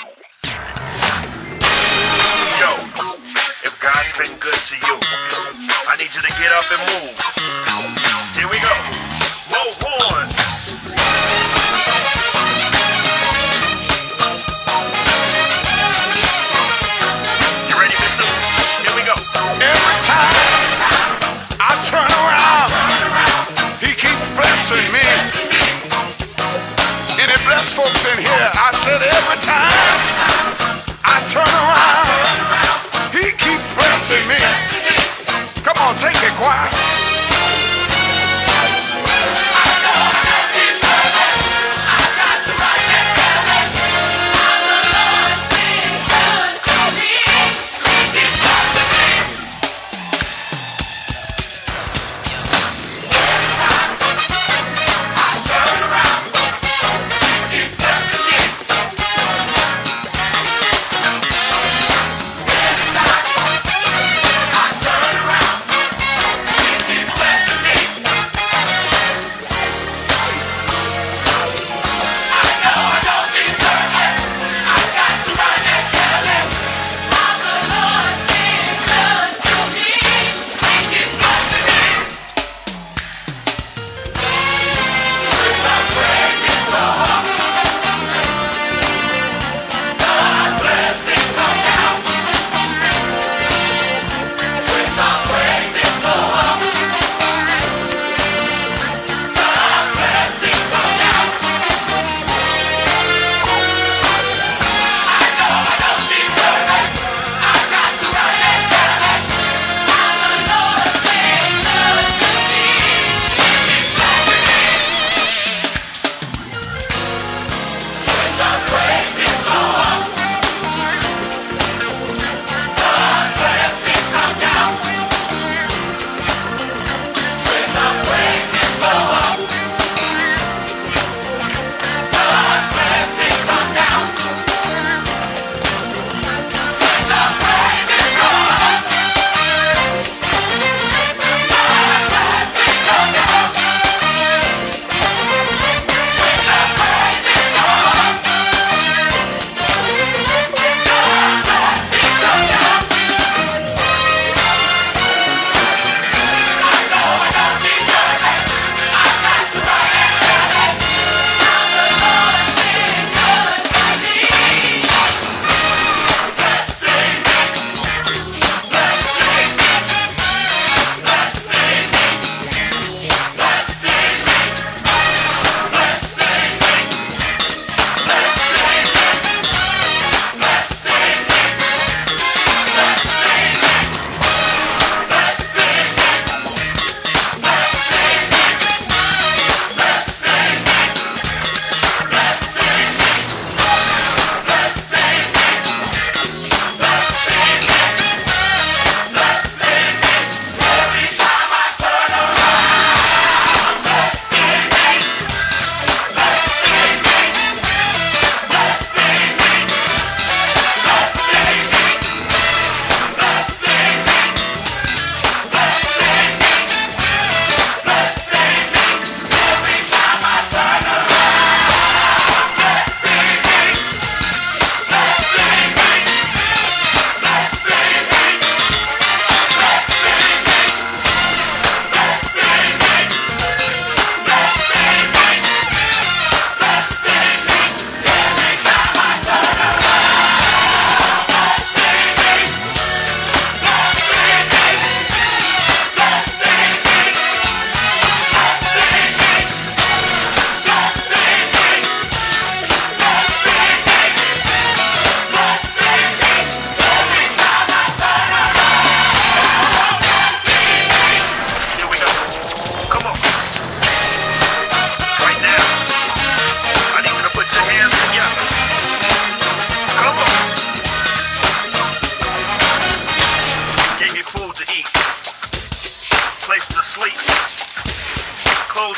Yo, if God's been good to you, I need you to get up and move. Here we go. More horns. You ready, Mitsu? Here we go. Every time I turn around, he keeps blessing me. Blessed folks in here? I said every time I turn around, he keep blessing me. Come on, take it, choir.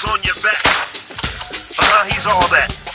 On your back. Uh huh, he's all that.